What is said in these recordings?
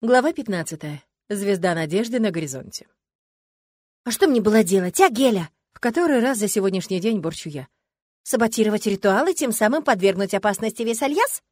Глава 15. Звезда надежды на горизонте. «А что мне было делать, а, Геля?» В который раз за сегодняшний день борчу я. «Саботировать ритуалы, тем самым подвергнуть опасности весь Альяс?»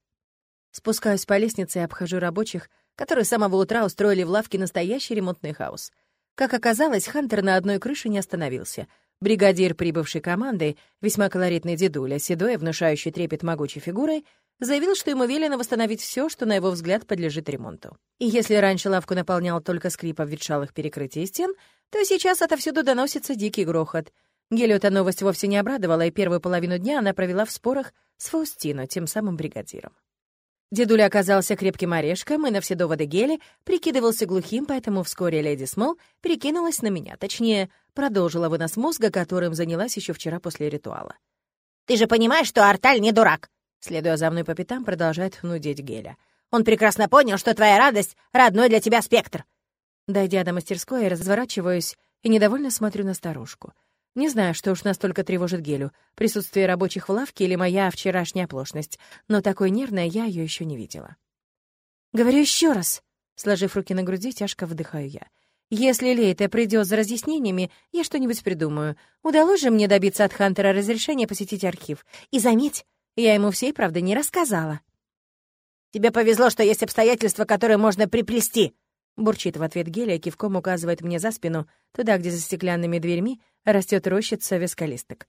Спускаюсь по лестнице и обхожу рабочих, которые с самого утра устроили в лавке настоящий ремонтный хаос. Как оказалось, Хантер на одной крыше не остановился. Бригадир прибывшей команды, весьма колоритный дедуля, седой, внушающий трепет могучей фигурой, заявил, что ему велено восстановить все, что, на его взгляд, подлежит ремонту. И если раньше лавку наполнял только скрип обветшалых перекрытий стен, то сейчас отовсюду доносится дикий грохот. Гелю эта новость вовсе не обрадовала, и первую половину дня она провела в спорах с Фаустино, тем самым бригадиром. Дедуля оказался крепким орешком и на все доводы Гели прикидывался глухим, поэтому вскоре леди Смол перекинулась на меня, точнее, продолжила вынос мозга, которым занялась еще вчера после ритуала. «Ты же понимаешь, что Арталь не дурак!» Следуя за мной по пятам, продолжает нудеть Геля. «Он прекрасно понял, что твоя радость — родной для тебя спектр!» Дойдя до мастерской, я разворачиваюсь и недовольно смотрю на старушку. Не знаю, что уж настолько тревожит Гелю, присутствие рабочих в лавке или моя вчерашняя оплошность, но такой нервной я ее еще не видела. «Говорю еще раз!» Сложив руки на груди, тяжко вдыхаю я. «Если Лейта придет за разъяснениями, я что-нибудь придумаю. Удалось же мне добиться от Хантера разрешения посетить архив. И заметь, я ему всей правды не рассказала. «Тебе повезло, что есть обстоятельства, которые можно приплести», — бурчит в ответ Гелия, кивком указывает мне за спину, туда, где за стеклянными дверьми растет рощица вескалисток.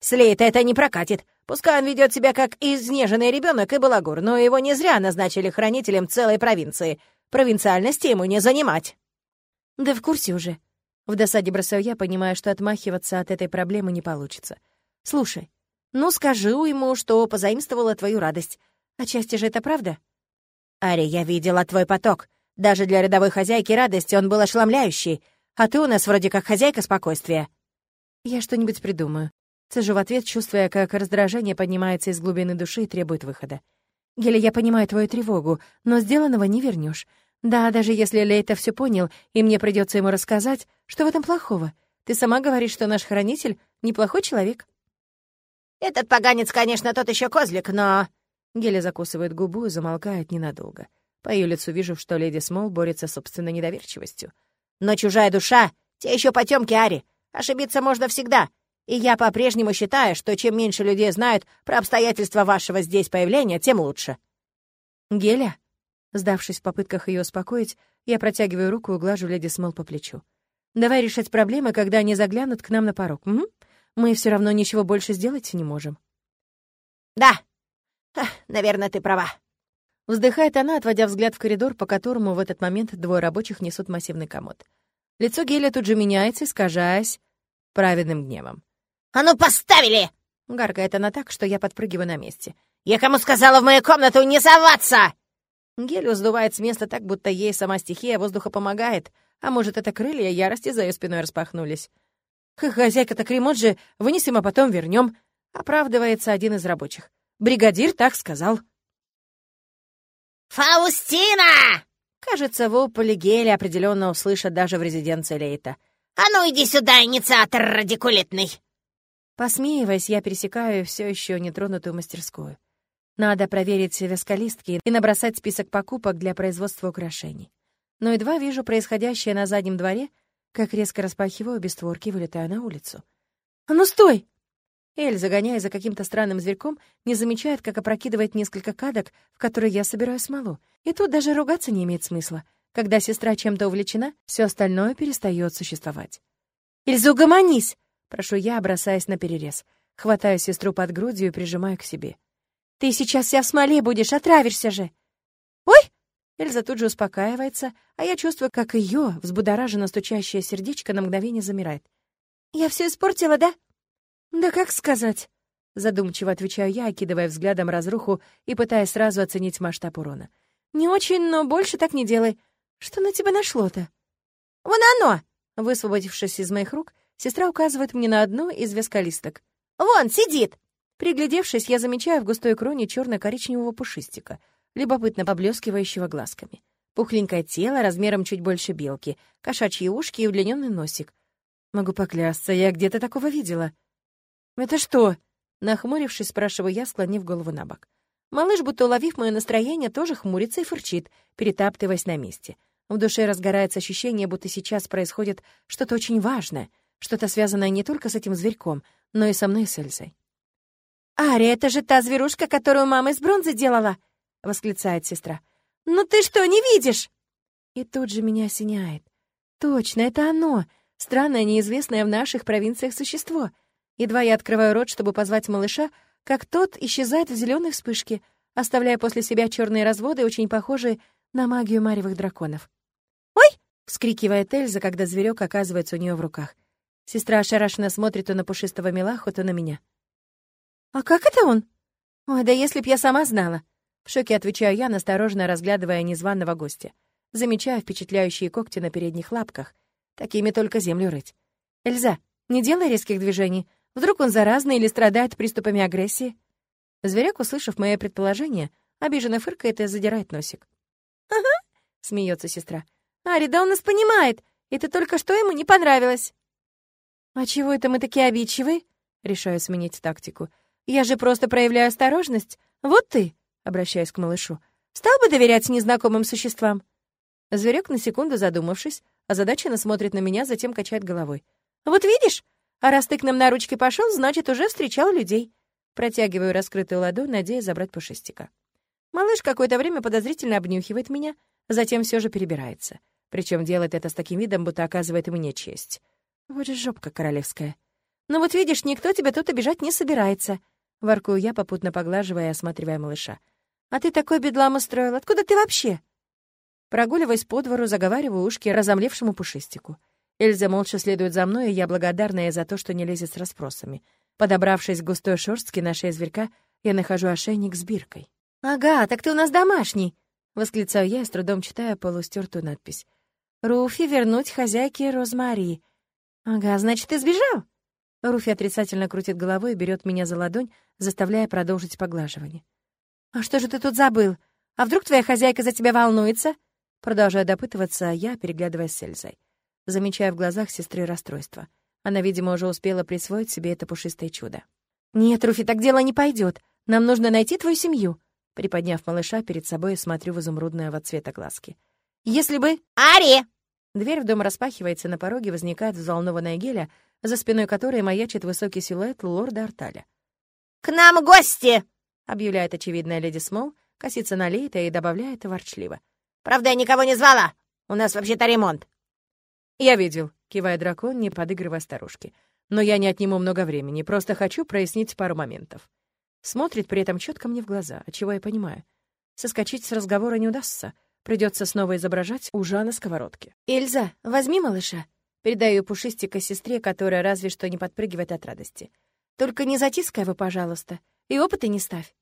«Слейта это не прокатит. Пускай он ведет себя как изнеженный ребенок и балагур, но его не зря назначили хранителем целой провинции. Провинциальности ему не занимать». «Да в курсе уже». В досаде бросаю я, понимая, что отмахиваться от этой проблемы не получится. «Слушай, ну, скажи ему, что позаимствовала твою радость. Отчасти же это правда? Ари, я видела твой поток. Даже для рядовой хозяйки радости он был ошеломляющий. А ты у нас вроде как хозяйка спокойствия. Я что-нибудь придумаю. Цежу в ответ, чувствуя, как раздражение поднимается из глубины души и требует выхода. Геля, я понимаю твою тревогу, но сделанного не вернешь. Да, даже если Лейта все понял, и мне придется ему рассказать, что в этом плохого? Ты сама говоришь, что наш хранитель — неплохой человек. «Этот поганец, конечно, тот еще козлик, но...» Геля закусывает губу и замолкает ненадолго. По ее лицу вижу, что леди Смол борется с собственной недоверчивостью. «Но чужая душа — те еще потемки Ари. Ошибиться можно всегда. И я по-прежнему считаю, что чем меньше людей знают про обстоятельства вашего здесь появления, тем лучше». «Геля?» Сдавшись в попытках ее успокоить, я протягиваю руку и глажу леди Смол по плечу. «Давай решать проблемы, когда они заглянут к нам на порог, угу? Мы все равно ничего больше сделать не можем». «Да, наверное, ты права». Вздыхает она, отводя взгляд в коридор, по которому в этот момент двое рабочих несут массивный комод. Лицо Геля тут же меняется, искажаясь праведным гневом. «А ну, поставили!» Гаркает она так, что я подпрыгиваю на месте. «Я кому сказала в мою комнату не соваться!» Гель сдувает с места так, будто ей сама стихия воздуха помогает, а может, это крылья ярости за ее спиной распахнулись. «Хозяйка так ремонт же, вынесем, а потом вернем», — оправдывается один из рабочих. «Бригадир так сказал». «Фаустина!» Кажется, вопль Геля определенно услышат даже в резиденции Лейта. «А ну иди сюда, инициатор радикулитный!» Посмеиваясь, я пересекаю все еще нетронутую мастерскую. Надо проверить вескалистки и набросать список покупок для производства украшений. Но едва вижу происходящее на заднем дворе, как резко распахиваю без створки и вылетаю на улицу. «А ну стой!» Эль, загоняя за каким-то странным зверьком, не замечает, как опрокидывает несколько кадок, в которые я собираю смолу. И тут даже ругаться не имеет смысла. Когда сестра чем-то увлечена, все остальное перестает существовать. «Эльза, угомонись!» — прошу я, бросаясь на перерез. Хватаю сестру под грудью и прижимаю к себе. «Ты сейчас вся в смоле будешь, отравишься же!» «Ой!» Эльза тут же успокаивается, а я чувствую, как ее взбудораженно стучащее сердечко на мгновение замирает. «Я все испортила, да?» «Да как сказать?» Задумчиво отвечаю я, окидывая взглядом разруху и пытаясь сразу оценить масштаб урона. «Не очень, но больше так не делай. Что на тебя нашло-то?» «Вон оно!» Высвободившись из моих рук, сестра указывает мне на одну из вескалисток. «Вон, сидит!» Приглядевшись, я замечаю в густой кроне черно коричневого пушистика — любопытно поблескивающего глазками. Пухленькое тело размером чуть больше белки, кошачьи ушки и удлиненный носик. Могу поклясться, я где-то такого видела. «Это что?» — нахмурившись, спрашиваю я, склонив голову на бок. Малыш, будто уловив мое настроение, тоже хмурится и фырчит, перетаптываясь на месте. В душе разгорается ощущение, будто сейчас происходит что-то очень важное, что-то связанное не только с этим зверьком, но и со мной с Эльзой. «Ари, это же та зверушка, которую мама из бронзы делала!» — восклицает сестра. «Ну ты что, не видишь?» И тут же меня осеняет. Точно, это оно, странное, неизвестное в наших провинциях существо. Едва я открываю рот, чтобы позвать малыша, как тот исчезает в зеленой вспышке, оставляя после себя черные разводы, очень похожие на магию маревых драконов. «Ой!» — вскрикивает Эльза, когда зверек оказывается у нее в руках. Сестра ошарашенно смотрит то на пушистого милаху, то на меня. «А как это он?» «Ой, да если б я сама знала!» В шоке отвечаю я, настороженно разглядывая незваного гостя. Замечаю впечатляющие когти на передних лапках. Такими только землю рыть. «Эльза, не делай резких движений. Вдруг он заразный или страдает приступами агрессии?» Зверек, услышав мое предположение, обиженно фыркает и задирает носик. «Ага», — смеется сестра. «Ари, да он нас понимает, ты только что ему не понравилось». «А чего это мы такие обидчивые?» Решаю сменить тактику. «Я же просто проявляю осторожность. Вот ты!» — обращаясь к малышу. «Стал бы доверять незнакомым существам?» Зверек, на секунду задумавшись, озадаченно смотрит на меня, затем качает головой. «Вот видишь? А раз ты к нам на ручки пошел, значит, уже встречал людей». Протягиваю раскрытую ладонь, надеясь забрать пушистика. Малыш какое-то время подозрительно обнюхивает меня, затем все же перебирается. Причем делает это с таким видом, будто оказывает мне честь. Вот же жопка королевская. «Ну вот видишь, никто тебя тут обижать не собирается», — воркую я, попутно поглаживая и осматривая малыша. «А ты такой бедлам устроил. Откуда ты вообще?» Прогуливаясь по двору, заговариваю ушки разомлевшему пушистику. Эльза молча следует за мной, и я благодарна ей за то, что не лезет с расспросами. Подобравшись к густой шерстке на шее зверька, я нахожу ошейник с биркой. «Ага, так ты у нас домашний!» — восклицаю я, с трудом читая полустертую надпись. «Руфи вернуть хозяйке Розмари». «Ага, значит, ты сбежал?» Руфи отрицательно крутит головой и берет меня за ладонь, заставляя продолжить поглаживание. «А что же ты тут забыл? А вдруг твоя хозяйка за тебя волнуется?» Продолжая допытываться, я, переглядываясь с Эльзой. Замечая в глазах сестры расстройство. Она, видимо, уже успела присвоить себе это пушистое чудо. «Нет, Руфи, так дело не пойдет. Нам нужно найти твою семью». Приподняв малыша перед собой, смотрю в изумрудное цвета глазки. «Если бы...» «Ари!» Дверь в дом распахивается, на пороге возникает взволнованная Геля, за спиной которой маячит высокий силуэт лорда Арталя. «К нам гости!» — объявляет очевидная леди Смол, косится на Лейта и добавляет ворчливо. «Правда, я никого не звала. У нас вообще-то ремонт». «Я видел», — кивая дракон, не подыгрывая старушке. «Но я не отниму много времени, просто хочу прояснить пару моментов». Смотрит при этом четко мне в глаза, чего я понимаю. Соскочить с разговора не удастся. Придется снова изображать ужа на сковородке. «Эльза, возьми малыша», Передаю пушистика сестре, которая разве что не подпрыгивает от радости. «Только не затискай его, пожалуйста, и опыта не ставь».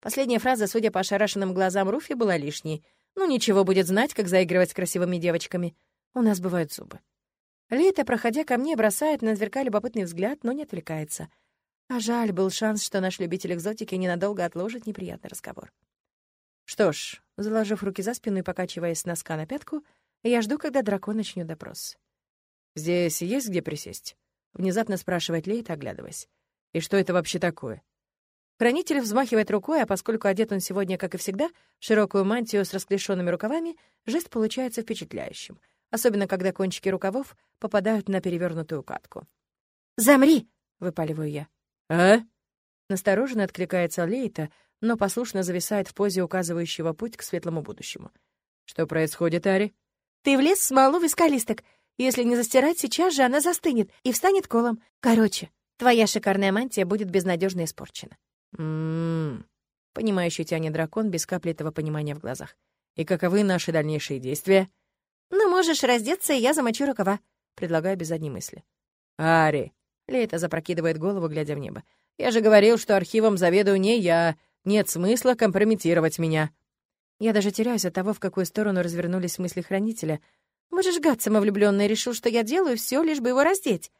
Последняя фраза, судя по ошарашенным глазам Руфи, была лишней. Ну, ничего будет знать, как заигрывать с красивыми девочками. У нас бывают зубы. Лейта, проходя ко мне, бросает на зверка любопытный взгляд, но не отвлекается. А жаль, был шанс, что наш любитель экзотики ненадолго отложит неприятный разговор. Что ж, заложив руки за спину и покачиваясь с носка на пятку, я жду, когда дракон начнет допрос. «Здесь есть где присесть?» — внезапно спрашивает Лейт, оглядываясь. «И что это вообще такое?» Хранитель взмахивает рукой, а поскольку одет он сегодня, как и всегда, в широкую мантию с расклешенными рукавами, жест получается впечатляющим, особенно когда кончики рукавов попадают на перевернутую катку. «Замри!» — выпаливаю я. «А?» Настороженно откликается Лейта, но послушно зависает в позе указывающего путь к светлому будущему. «Что происходит, Ари?» «Ты влез в смолу вискалисток. Если не застирать, сейчас же она застынет и встанет колом. Короче, твоя шикарная мантия будет безнадежно испорчена. Ммм. Понимающий тянет дракон без капли этого понимания в глазах. И каковы наши дальнейшие действия? Можешь раздеться, и я замочу рукава. Предлагаю без задней мысли. Ари. Лейта запрокидывает голову, глядя в небо. Я же говорил, что архивом заведую не я. Нет смысла компрометировать меня. Я даже теряюсь от того, в какую сторону развернулись мысли хранителя, Можешь гад самовлюбленный решил, что я делаю все, лишь бы его раздеть.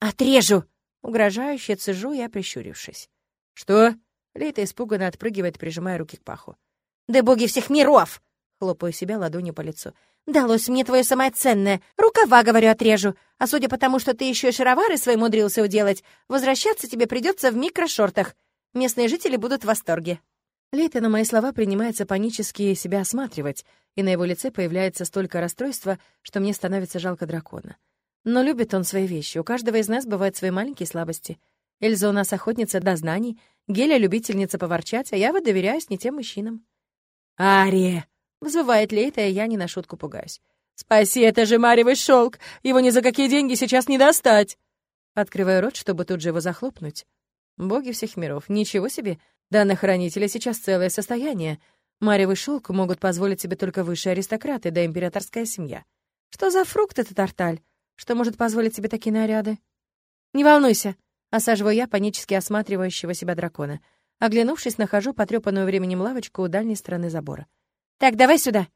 «Отрежу!» — угрожающе цежу я, прищурившись. «Что?» — Лейта испуганно отпрыгивает, прижимая руки к паху. «Да боги всех миров!» — хлопаю себя ладонью по лицу. «Далось мне твое самое ценное. Рукава, говорю, отрежу. А судя по тому, что ты еще и шаровары свои мудрился уделать, возвращаться тебе придется в микрошортах. Местные жители будут в восторге». Лейта на мои слова принимается панически себя осматривать, и на его лице появляется столько расстройства, что мне становится жалко дракона. Но любит он свои вещи. У каждого из нас бывают свои маленькие слабости. Эльза у нас охотница до знаний, Геля — любительница поворчать, а я вот доверяюсь не тем мужчинам. «Ария!» — взвывает Лейта, и я не на шутку пугаюсь. «Спаси, это же маревый шелк! Его ни за какие деньги сейчас не достать!» Открываю рот, чтобы тут же его захлопнуть. Боги всех миров, ничего себе! Да на хранителя сейчас целое состояние. Маревый шелк могут позволить себе только высшие аристократы да императорская семья. Что за фрукт этот арталь? Что может позволить себе такие наряды? Не волнуйся, осаживаю я панически осматривающего себя дракона. Оглянувшись, нахожу потрепанную временем лавочку у дальней стороны забора. «Так, давай сюда!»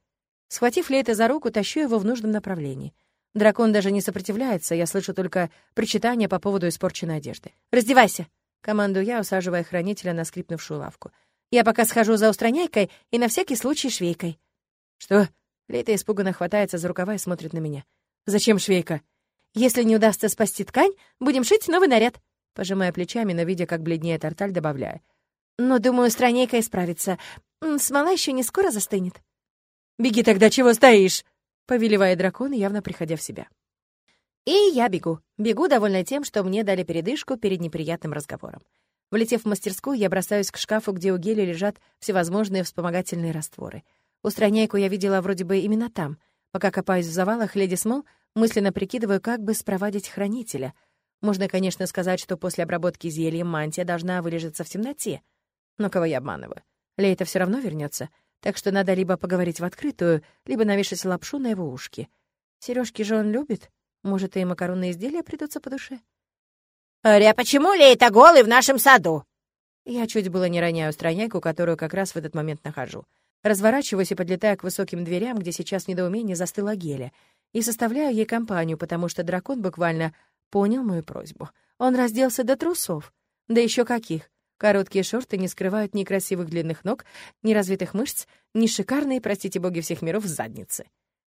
Схватив Лейта за руку, тащу его в нужном направлении. Дракон даже не сопротивляется, я слышу только причитания по поводу испорченной одежды. «Раздевайся!» — командую я, усаживая хранителя на скрипнувшую лавку. «Я пока схожу за устраняйкой и на всякий случай швейкой». «Что?» — Лейта испуганно хватается за рукава и смотрит на меня. «Зачем швейка?» Если не удастся спасти ткань, будем шить новый наряд». Пожимая плечами, но видя, как бледнеет Арталь, добавляя. «Но, думаю, страннейка исправится. Смола еще не скоро застынет». «Беги тогда, чего стоишь?» — повелевая дракон, явно приходя в себя. И я бегу. Бегу, довольна тем, что мне дали передышку перед неприятным разговором. Влетев в мастерскую, я бросаюсь к шкафу, где у Гели лежат всевозможные вспомогательные растворы. Устраняйку я видела вроде бы именно там. Пока копаюсь в завалах, леди Смол Мысленно прикидываю, как бы спровадить хранителя. Можно, конечно, сказать, что после обработки зельем мантия должна вылежаться в темноте. Но кого я обманываю? Лейта все равно вернется, так что надо либо поговорить в открытую, либо навешать лапшу на его ушки. Сережки же он любит. Может, и макаронные изделия придутся по душе? «Аря, почему Лейта голый в нашем саду?» Я чуть было не роняю страняйку, которую как раз в этот момент нахожу. Разворачиваюсь и подлетаю к высоким дверям, где сейчас в недоумении застыла Геля, и составляю ей компанию, потому что дракон буквально понял мою просьбу. Он разделся до трусов. Да еще каких. Короткие шорты не скрывают ни красивых длинных ног, ни развитых мышц, ни шикарные, простите боги всех миров, задницы.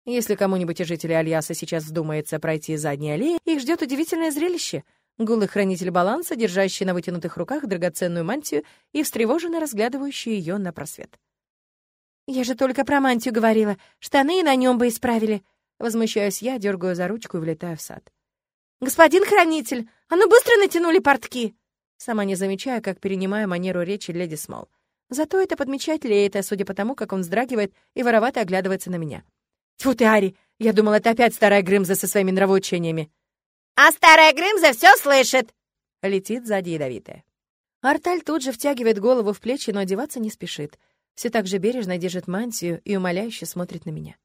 Если кому-нибудь из жителей Альяса сейчас вздумается пройти задней аллеей, их ждет удивительное зрелище. Голый хранитель баланса, держащий на вытянутых руках драгоценную мантию и встревоженно разглядывающий ее на просвет. «Я же только про мантию говорила. Штаны на нем бы исправили», Возмущаюсь я, дергаю за ручку и влетаю в сад. «Господин хранитель, а ну быстро натянули портки!» Сама не замечая, как перенимаю манеру речи леди Смол. Зато это подмечать Лейта, судя по тому, как он вздрагивает и воровато оглядывается на меня. «Тьфу ты, Ари! Я думал, это опять старая Грымза со своими нравоучениями!» «А старая Грымза все слышит!» Летит сзади ядовитая. Арталь тут же втягивает голову в плечи, но одеваться не спешит. Все так же бережно держит мантию и умоляюще смотрит на меня.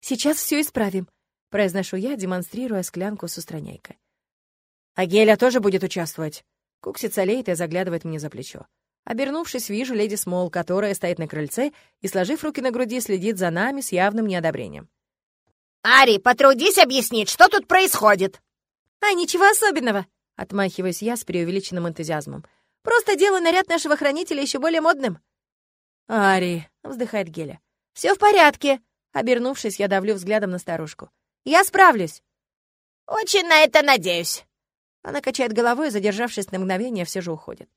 Сейчас все исправим», — произношу я, демонстрируя склянку с устраняйкой. «А Геля тоже будет участвовать?» Куксится леет и заглядывает мне за плечо. Обернувшись, вижу леди Смол, которая стоит на крыльце и, сложив руки на груди, следит за нами с явным неодобрением. «Ари, потрудись объяснить, что тут происходит!» «А, ничего особенного!» — отмахиваюсь я с преувеличенным энтузиазмом. «Просто делаю наряд нашего хранителя еще более модным!» «Ари!» — вздыхает Геля. «Все в порядке!» Обернувшись, я давлю взглядом на старушку. «Я справлюсь!» «Очень на это надеюсь!» Она качает головой задержавшись на мгновение, все же уходит.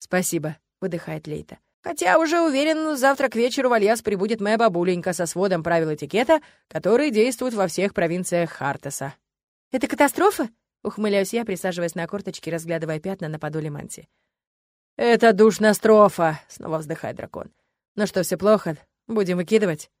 «Спасибо», — выдыхает Лейта. «Хотя уже уверен, завтра к вечеру в Альяс прибудет моя бабуленька со сводом правил этикета, которые действуют во всех провинциях Хартеса». «Это катастрофа?» — ухмыляюсь я, присаживаясь на корточки, разглядывая пятна на подоле мантии. «Это душнострофа!» — снова вздыхает дракон. «Ну что, все плохо? Будем выкидывать?»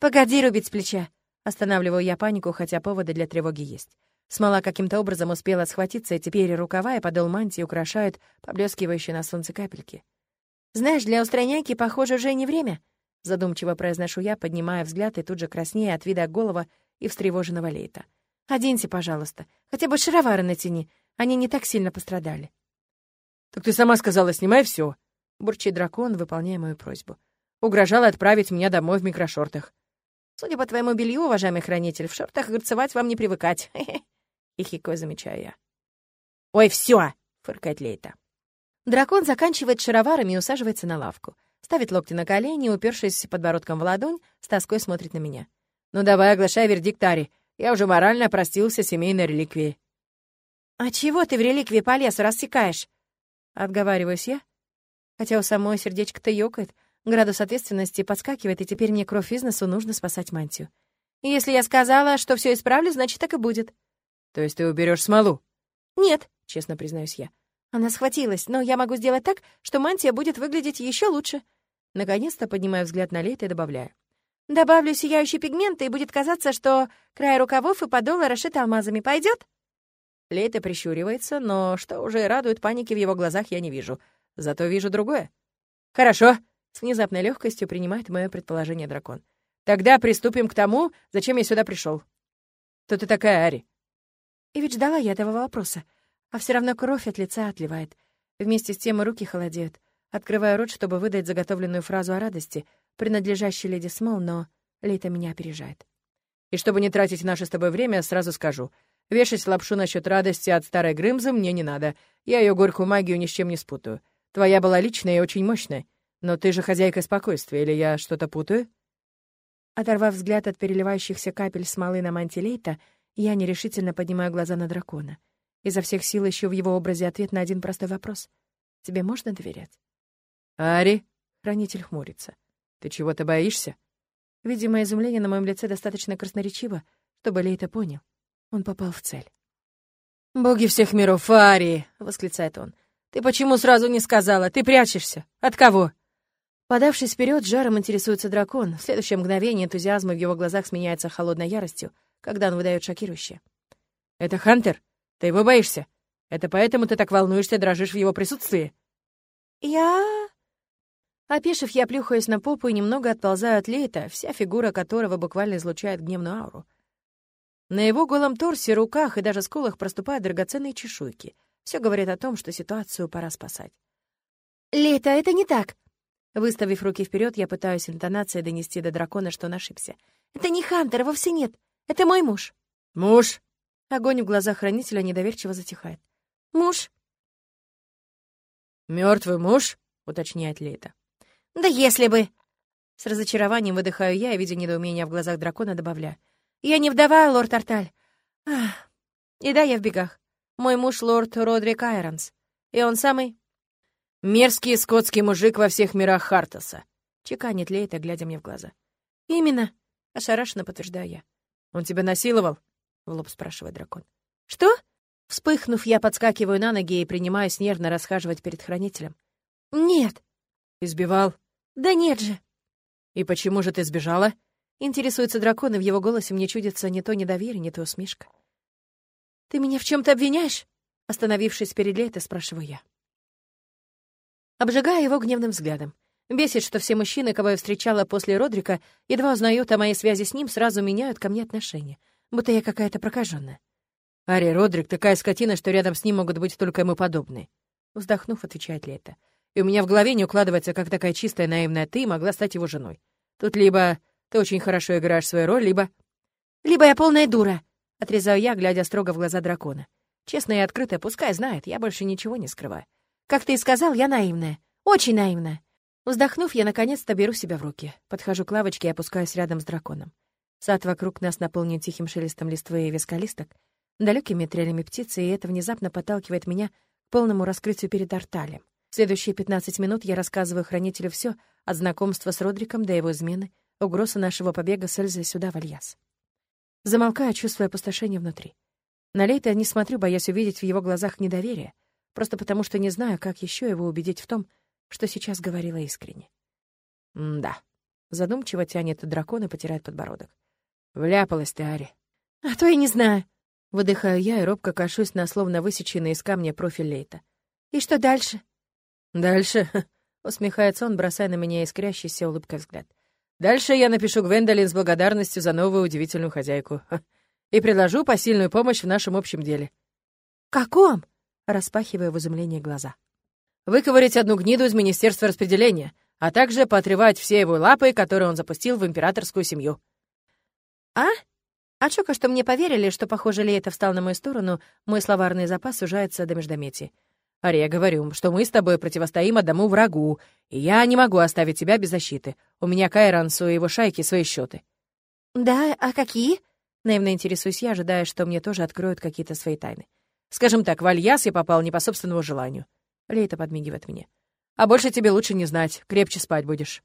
«Погоди рубить с плеча!» Останавливаю я панику, хотя поводы для тревоги есть. Смола каким-то образом успела схватиться, и теперь рукава и подол мантии украшают поблескивающие на солнце капельки. «Знаешь, для устраняйки, похоже, уже не время», — задумчиво произношу я, поднимая взгляд и тут же краснея от вида голова и встревоженного лейта. «Оденься, пожалуйста. Хотя бы шаровары натяни. Они не так сильно пострадали». «Так ты сама сказала, снимай все, бурчит дракон, выполняя мою просьбу. Угрожала отправить меня домой в микрошортах. Судя по твоему белью, уважаемый хранитель, в шортах горцевать вам не привыкать. И хикой замечаю я. «Ой, все! фыркает Лейта. Дракон заканчивает шароварами и усаживается на лавку. Ставит локти на колени, упершись подбородком в ладонь, с тоской смотрит на меня. «Ну давай, оглашай вердикт, Ари. Я уже морально простился семейной реликвией». «А чего ты в реликвии по лесу рассекаешь?» Отговариваюсь я Хотя у самой сердечко-то ёкает, градус ответственности подскакивает, и теперь мне кровь из носу нужно спасать мантию. И если я сказала, что все исправлю, значит, так и будет. То есть ты уберешь смолу? Нет, честно признаюсь я. Она схватилась, но я могу сделать так, что мантия будет выглядеть еще лучше. Наконец-то поднимаю взгляд на Лейта и добавляю. Добавлю сияющий пигмент, и будет казаться, что край рукавов и подола расшиты алмазами. Пойдет? Лейта прищуривается, но что уже радует паники в его глазах, я не вижу. Зато вижу другое. «Хорошо», — с внезапной легкостью принимает мое предположение дракон. «Тогда приступим к тому, зачем я сюда пришел. Кто ты такая, Ари?» И ведь ждала я этого вопроса. А все равно кровь от лица отливает. Вместе с тем и руки холодеют. Открываю рот, чтобы выдать заготовленную фразу о радости, принадлежащей леди Смол, но Лейта меня опережает. «И чтобы не тратить наше с тобой время, сразу скажу. Вешать лапшу насчет радости от старой Грымзы мне не надо. Я ее горькую магию ни с чем не спутаю. Твоя была личная и очень мощная. Но ты же хозяйка спокойствия, или я что-то путаю?» Оторвав взгляд от переливающихся капель смолы на мантии Лейта, я нерешительно поднимаю глаза на дракона — Изо всех сил ищу в его образе ответ на один простой вопрос. «Тебе можно доверять?» «Ари?» — хранитель хмурится. «Ты чего-то боишься?» Видимо, изумление на моем лице достаточно красноречиво, чтобы Лейта понял. Он попал в цель. «Боги всех миров, Ари!» — восклицает он. «Ты почему сразу не сказала? Ты прячешься. От кого?» Подавшись вперед, жаром интересуется дракон. В следующее мгновение энтузиазм в его глазах сменяется холодной яростью, когда он выдает шокирующее. «Это Хантер?» Ты его боишься? Это поэтому ты так волнуешься, дрожишь в его присутствии?» «Я...» Опешив, я плюхаюсь на попу и немного отползаю от Лейта, вся фигура которого буквально излучает гневную ауру. На его голом торсе, руках и даже скулах проступают драгоценные чешуйки. Все говорит о том, что ситуацию пора спасать. «Лейта, это не так!» Выставив руки вперед, я пытаюсь интонацией донести до дракона, что он ошибся. «Это не Хантер, вовсе нет. Это мой муж». «Муж?» Огонь в глазах хранителя недоверчиво затихает. «Муж?» Мертвый муж?» — уточняет Лейта. «Да если бы!» С разочарованием выдыхаю я, и, видя недоумение в глазах дракона, добавляю. «Я не вдова, лорд Арталь. Ах. И да, я в бегах. Мой муж — лорд Родрик Айронс. И он самый...» «Мерзкий скотский мужик во всех мирах Хартаса», — чеканит Лейта, глядя мне в глаза. «Именно», — ошарашенно подтверждаю я. «Он тебя насиловал?» — в лоб спрашивает дракон. «Что?» Вспыхнув, я подскакиваю на ноги и принимаюсь нервно расхаживать перед хранителем. «Нет». «Избивал?» «Да нет же». «И почему же ты сбежала?» Интересуется дракон, и в его голосе мне чудится не то недоверие, не то усмешка. «Ты меня в чем то обвиняешь?» Остановившись перед Лейтой, спрашиваю я. Обжигая его гневным взглядом. Бесит, что все мужчины, кого я встречала после Родрика, едва узнают о моей связи с ним, сразу меняют ко мне отношения будто я какая-то прокаженная. Ари Родрик такая скотина, что рядом с ним могут быть только ему подобные. Вздохнув, отвечает Лето. И у меня в голове не укладывается, как такая чистая наивная ты могла стать его женой. Тут либо ты очень хорошо играешь свою роль, либо... Либо я полная дура, отрезаю я, глядя строго в глаза дракона. Честно и открыто, пускай знает, я больше ничего не скрываю. Как ты и сказал, я наивная. Очень наивная. Вздохнув, я наконец-то беру себя в руки. Подхожу к лавочке и опускаюсь рядом с драконом. Сад вокруг нас наполнен тихим шелестом листвы и вискалисток, далекими трелями птицы, и это внезапно подталкивает меня к полному раскрытию перед Арталем. В следующие 15 минут я рассказываю хранителю все от знакомства с Родриком до его измены, угрозы нашего побега с Эльзой сюда, в Альяс. Замолкаю, чувствуя опустошение внутри. На Лейта не смотрю, боясь увидеть в его глазах недоверие, просто потому что не знаю, как еще его убедить в том, что сейчас говорила искренне. «Да», — задумчиво тянет дракон и потирает подбородок. Вляпалась ты, Ари. А то я не знаю. Выдыхаю я и робко кашусь на словно высеченный из камня профиль Лейта. И что дальше? Дальше? Усмехается он, бросая на меня искрящийся улыбкой взгляд. Дальше я напишу Гвендолин с благодарностью за новую удивительную хозяйку. И предложу посильную помощь в нашем общем деле. «Каком?» — распахивая в изумлении глаза. «Выковырять одну гниду из Министерства распределения, а также поотрывать все его лапы, которые он запустил в императорскую семью». «А?» А Чока, что мне поверили, что, похоже, Лейта встал на мою сторону, мой словарный запас сужается до междометий. «Ари, я говорю, что мы с тобой противостоим одному врагу, и я не могу оставить тебя без защиты. У меня Кайрансу и его шайки свои счеты. «Да, а какие?» Наивно интересуюсь я, ожидая, что мне тоже откроют какие-то свои тайны. «Скажем так, в Альяс я попал не по собственному желанию». Лейта подмигивает мне. А больше тебе лучше не знать, крепче спать будешь».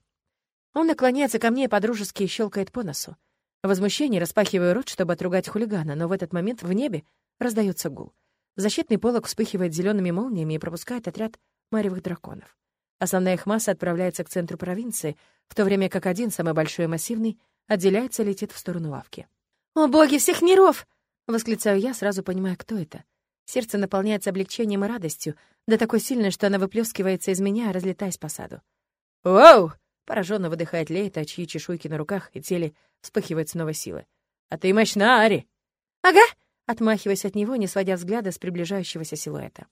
Он наклоняется ко мне и подружески щелкает по носу. В возмущении распахиваю рот, чтобы отругать хулигана, но в этот момент в небе раздается гул. Защитный полог вспыхивает зелеными молниями и пропускает отряд маревых драконов. Основная их масса отправляется к центру провинции, в то время как один, самый большой и массивный, отделяется и летит в сторону лавки. «О, боги всех миров!» — восклицаю я, сразу понимая, кто это. Сердце наполняется облегчением и радостью, да такой сильной, что она выплескивается из меня, разлетаясь по саду. «Воу!» — пораженно выдыхает Лейта, чьи чешуйки на руках и теле вспыхивает снова сила. «А ты мощна, Ари!» «Ага!» — отмахиваясь от него, не сводя взгляда с приближающегося силуэта.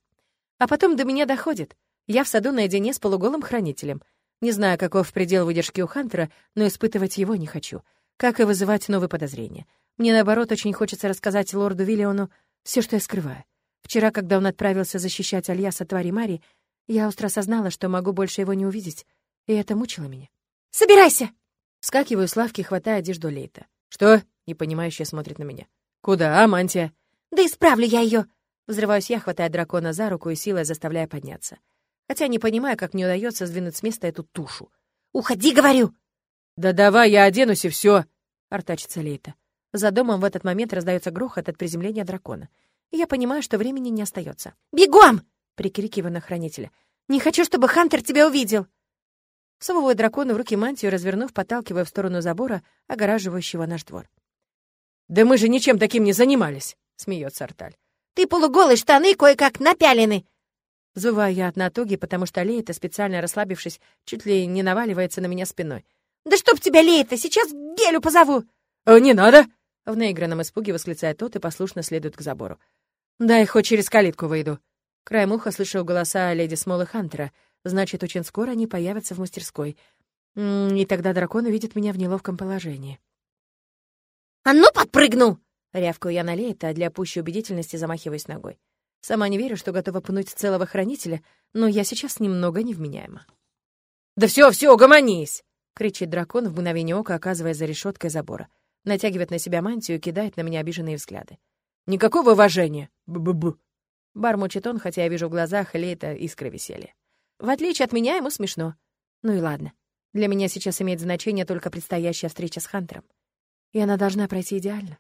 А потом до меня доходит. Я в саду наедине с полуголым хранителем. Не знаю, каков предел выдержки у Хантера, но испытывать его не хочу. Как и вызывать новые подозрения. Мне, наоборот, очень хочется рассказать лорду Виллиону все, что я скрываю. Вчера, когда он отправился защищать Альяса твари Мари, я остро осознала, что могу больше его не увидеть, и это мучило меня. «Собирайся!» Вскакиваю с лавки, хватая одежду Лейта. «Что?» — непонимающе смотрит на меня. «Куда, а, мантия?» «Да исправлю я ее!» Взрываюсь я, хватая дракона за руку и силой заставляя подняться хотя не понимаю, как мне удается сдвинуть с места эту тушу. «Уходи, говорю!» «Да давай я оденусь и все!» — артачится Лейта. За домом в этот момент раздается грохот от приземления дракона. И я понимаю, что времени не остается. «Бегом!» — прикрикиваю на хранителя. «Не хочу, чтобы Хантер тебя увидел!» Всовываю дракону в руки мантию, развернув, подталкивая в сторону забора, огораживающего наш двор. «Да мы же ничем таким не занимались!» — смеется Арталь. «Ты полуголый, штаны кое-как напялены!» Взвываю я от натуги, потому что Лея-то, специально расслабившись, чуть ли не наваливается на меня спиной. «Да чтоб тебя, Лея-то, сейчас Гелю позову!» «О, не надо!» В наигранном испуге восклицает тот и послушно следует к забору. «Дай хоть через калитку выйду». Краем уха слышу голоса леди Смолы Хантера. Значит, очень скоро они появятся в мастерской. И тогда дракон увидит меня в неловком положении. «А ну, подпрыгнул!» Рявкаю я на Лея-то, для пущей убедительности замахиваясь ногой. Сама не верю, что готова пнуть целого хранителя, но я сейчас немного невменяема. «Да все, все, угомонись!» — кричит дракон в мгновение ока, оказываясь за решеткой забора. Натягивает на себя мантию и кидает на меня обиженные взгляды. «Никакого уважения! Бу-бу-бу!» Бормочет он, хотя я вижу в глазах Лейта искры веселья. В отличие от меня, ему смешно. Ну и ладно. Для меня сейчас имеет значение только предстоящая встреча с Хантером. И она должна пройти идеально.